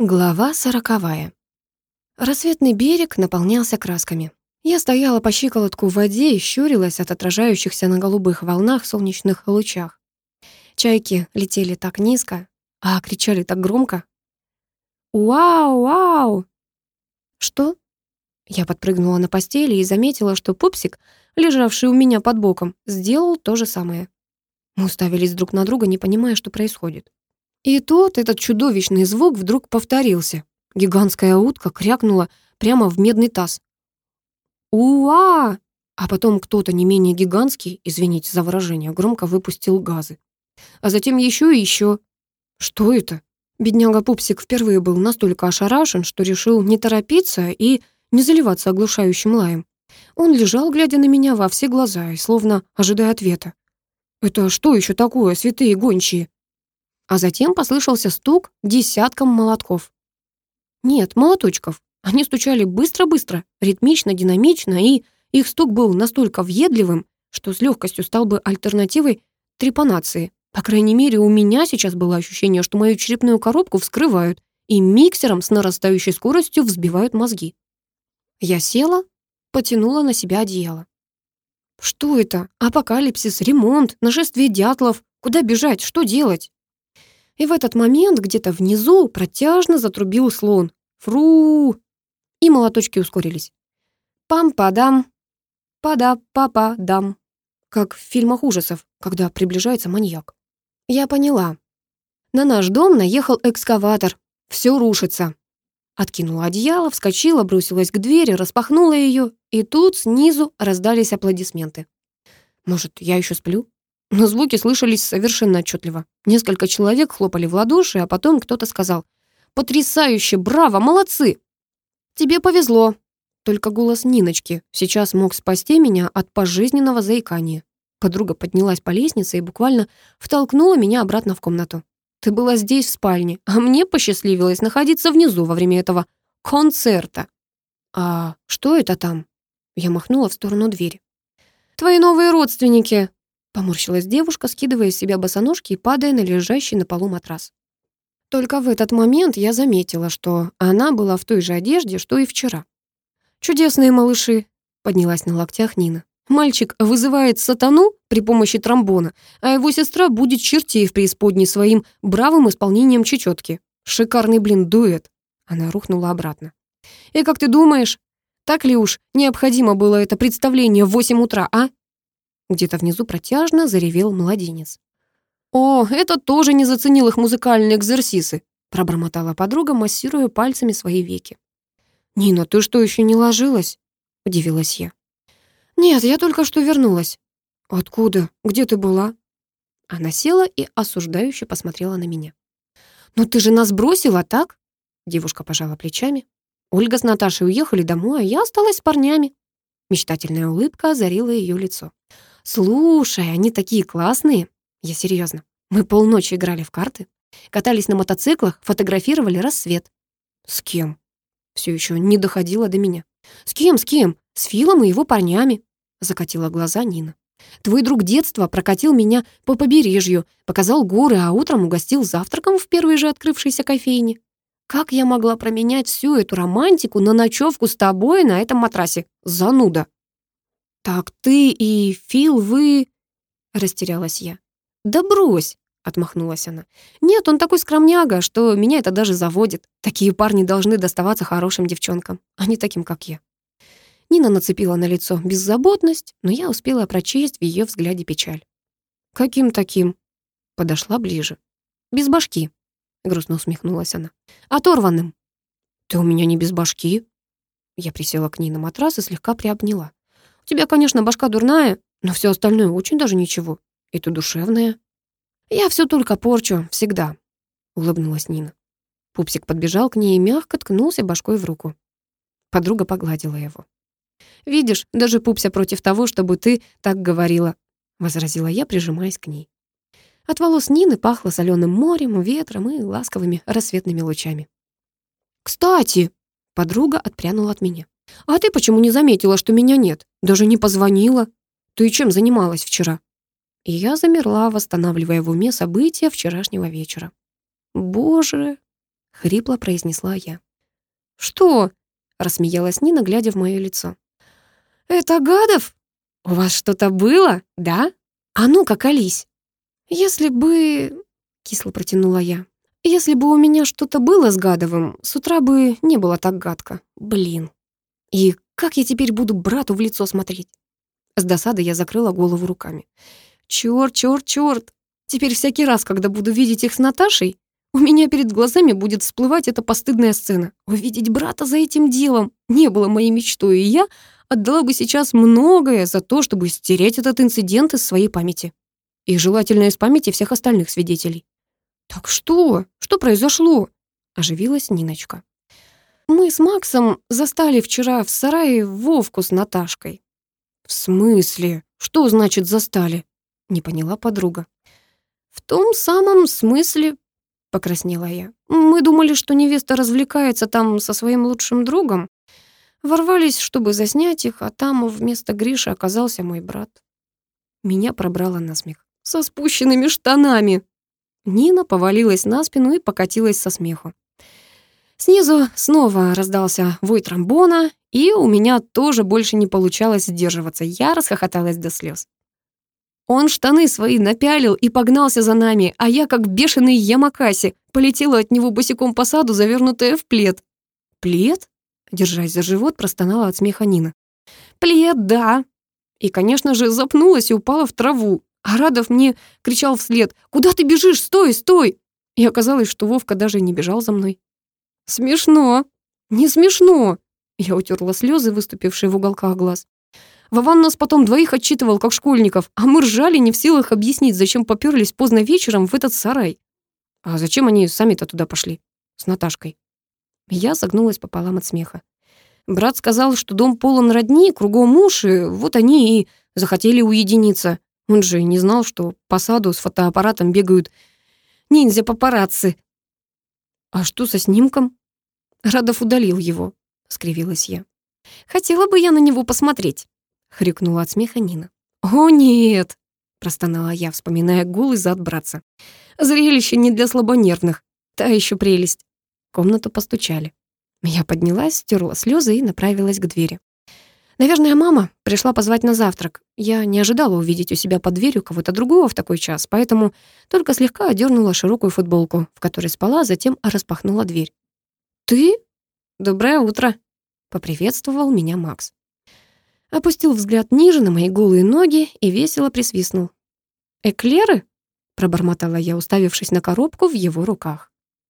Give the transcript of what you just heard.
Глава сороковая. Рассветный берег наполнялся красками. Я стояла по щиколотку в воде и щурилась от отражающихся на голубых волнах солнечных лучах. Чайки летели так низко, а кричали так громко. «Вау, вау!» «Что?» Я подпрыгнула на постели и заметила, что пупсик, лежавший у меня под боком, сделал то же самое. Мы уставились друг на друга, не понимая, что происходит. И тут этот чудовищный звук вдруг повторился. Гигантская утка крякнула прямо в медный таз. «Уа!» А потом кто-то не менее гигантский, извините за выражение, громко выпустил газы. А затем еще и еще. Что это? Бедняга Пупсик впервые был настолько ошарашен, что решил не торопиться и не заливаться оглушающим лаем. Он лежал, глядя на меня во все глаза и словно ожидая ответа. «Это что еще такое, святые гончие?» А затем послышался стук десятком молотков. Нет, молоточков. Они стучали быстро-быстро, ритмично, динамично, и их стук был настолько въедливым, что с легкостью стал бы альтернативой трепанации. По крайней мере, у меня сейчас было ощущение, что мою черепную коробку вскрывают и миксером с нарастающей скоростью взбивают мозги. Я села, потянула на себя одеяло. Что это? Апокалипсис, ремонт, нашествие дятлов. Куда бежать? Что делать? И в этот момент где-то внизу протяжно затрубил слон. Фру! И молоточки ускорились. Пам-падам, пада-папа-дам. Как в фильмах ужасов, когда приближается маньяк. Я поняла. На наш дом наехал экскаватор. Все рушится. Откинула одеяло, вскочила, бросилась к двери, распахнула ее, и тут снизу раздались аплодисменты. Может, я еще сплю? Но звуки слышались совершенно отчетливо. Несколько человек хлопали в ладоши, а потом кто-то сказал «Потрясающе! Браво! Молодцы!» «Тебе повезло!» Только голос Ниночки сейчас мог спасти меня от пожизненного заикания. Подруга поднялась по лестнице и буквально втолкнула меня обратно в комнату. «Ты была здесь, в спальне, а мне посчастливилось находиться внизу во время этого концерта». «А что это там?» Я махнула в сторону двери. «Твои новые родственники», Поморщилась девушка, скидывая с себя босоножки и падая на лежащий на полу матрас. Только в этот момент я заметила, что она была в той же одежде, что и вчера. «Чудесные малыши!» — поднялась на локтях Нина. «Мальчик вызывает сатану при помощи тромбона, а его сестра будет чертей в преисподней своим бравым исполнением чечетки. Шикарный, блин, дуэт!» Она рухнула обратно. «И как ты думаешь, так ли уж необходимо было это представление в восемь утра, а?» Где-то внизу протяжно заревел младенец. «О, это тоже не заценил их музыкальные экзерсисы», пробормотала подруга, массируя пальцами свои веки. «Нина, ты что, еще не ложилась?» удивилась я. «Нет, я только что вернулась». «Откуда? Где ты была?» Она села и осуждающе посмотрела на меня. «Ну ты же нас бросила, так?» Девушка пожала плечами. Ольга с Наташей уехали домой, а я осталась с парнями. Мечтательная улыбка озарила ее лицо. «Слушай, они такие классные!» Я серьезно. Мы полночи играли в карты, катались на мотоциклах, фотографировали рассвет. «С кем?» Все еще не доходило до меня. «С кем, с кем? С Филом и его парнями!» Закатила глаза Нина. «Твой друг детства прокатил меня по побережью, показал горы, а утром угостил завтраком в первой же открывшейся кофейне. Как я могла променять всю эту романтику на ночевку с тобой на этом матрасе? Зануда!» «Так ты и Фил, вы...» — растерялась я. «Да брось!» — отмахнулась она. «Нет, он такой скромняга, что меня это даже заводит. Такие парни должны доставаться хорошим девчонкам, а не таким, как я». Нина нацепила на лицо беззаботность, но я успела прочесть в ее взгляде печаль. «Каким таким?» Подошла ближе. «Без башки», — грустно усмехнулась она. «Оторванным». «Ты у меня не без башки». Я присела к ней на матрас и слегка приобняла. У тебя, конечно, башка дурная, но все остальное очень даже ничего. И ты душевная. Я все только порчу, всегда, улыбнулась Нина. Пупсик подбежал к ней и мягко ткнулся башкой в руку. Подруга погладила его. «Видишь, даже Пупся против того, чтобы ты так говорила», — возразила я, прижимаясь к ней. От волос Нины пахло соленым морем, ветром и ласковыми рассветными лучами. «Кстати!» — подруга отпрянула от меня. «А ты почему не заметила, что меня нет? Даже не позвонила? Ты чем занималась вчера?» И я замерла, восстанавливая в уме события вчерашнего вечера. «Боже!» хрипло произнесла я. «Что?» — рассмеялась Нина, глядя в мое лицо. «Это Гадов? У вас что-то было, да? А ну-ка, колись!» «Если бы...» — кисло протянула я. «Если бы у меня что-то было с Гадовым, с утра бы не было так гадко. Блин. И как я теперь буду брату в лицо смотреть?» С досады я закрыла голову руками. «Чёрт, чёрт, чёрт! Теперь всякий раз, когда буду видеть их с Наташей, у меня перед глазами будет всплывать эта постыдная сцена. Увидеть брата за этим делом не было моей мечтой, и я отдала бы сейчас многое за то, чтобы стереть этот инцидент из своей памяти. И желательно из памяти всех остальных свидетелей. «Так что? Что произошло?» — оживилась Ниночка. «Мы с Максом застали вчера в сарае Вовку с Наташкой». «В смысле? Что значит застали?» — не поняла подруга. «В том самом смысле, покраснела я. Мы думали, что невеста развлекается там со своим лучшим другом. Ворвались, чтобы заснять их, а там вместо Гриши оказался мой брат. Меня пробрало на смех. Со спущенными штанами. Нина повалилась на спину и покатилась со смеху. Снизу снова раздался вой тромбона, и у меня тоже больше не получалось сдерживаться. Я расхохоталась до слез. Он штаны свои напялил и погнался за нами, а я, как бешеный Ямакаси, полетела от него босиком по саду, завернутая в плед. «Плед?» — держась за живот, простонала от смеха Нина. «Плед, да!» И, конечно же, запнулась и упала в траву. А Радов мне кричал вслед «Куда ты бежишь? Стой, стой!» И оказалось, что Вовка даже не бежал за мной. «Смешно! Не смешно!» Я утерла слезы, выступившие в уголках глаз. Вован нас потом двоих отчитывал, как школьников, а мы ржали не в силах объяснить, зачем попёрлись поздно вечером в этот сарай. А зачем они сами-то туда пошли? С Наташкой. Я согнулась пополам от смеха. Брат сказал, что дом полон родни, кругом уши, вот они и захотели уединиться. Он же не знал, что по саду с фотоаппаратом бегают ниндзя-папарацци. А что со снимком? Радов удалил его, скривилась я. Хотела бы я на него посмотреть хрюкнула от смеха Нина. «О, нет!» — простонала я, вспоминая голый зад братца. «Зрелище не для слабонервных. Та еще прелесть». В комнату постучали. Я поднялась, стерла слезы и направилась к двери. Наверное, мама пришла позвать на завтрак. Я не ожидала увидеть у себя под дверью кого-то другого в такой час, поэтому только слегка одернула широкую футболку, в которой спала, а затем распахнула дверь. «Ты? Доброе утро!» — поприветствовал меня Макс опустил взгляд ниже на мои голые ноги и весело присвистнул. «Эклеры?» — пробормотала я, уставившись на коробку в его руках.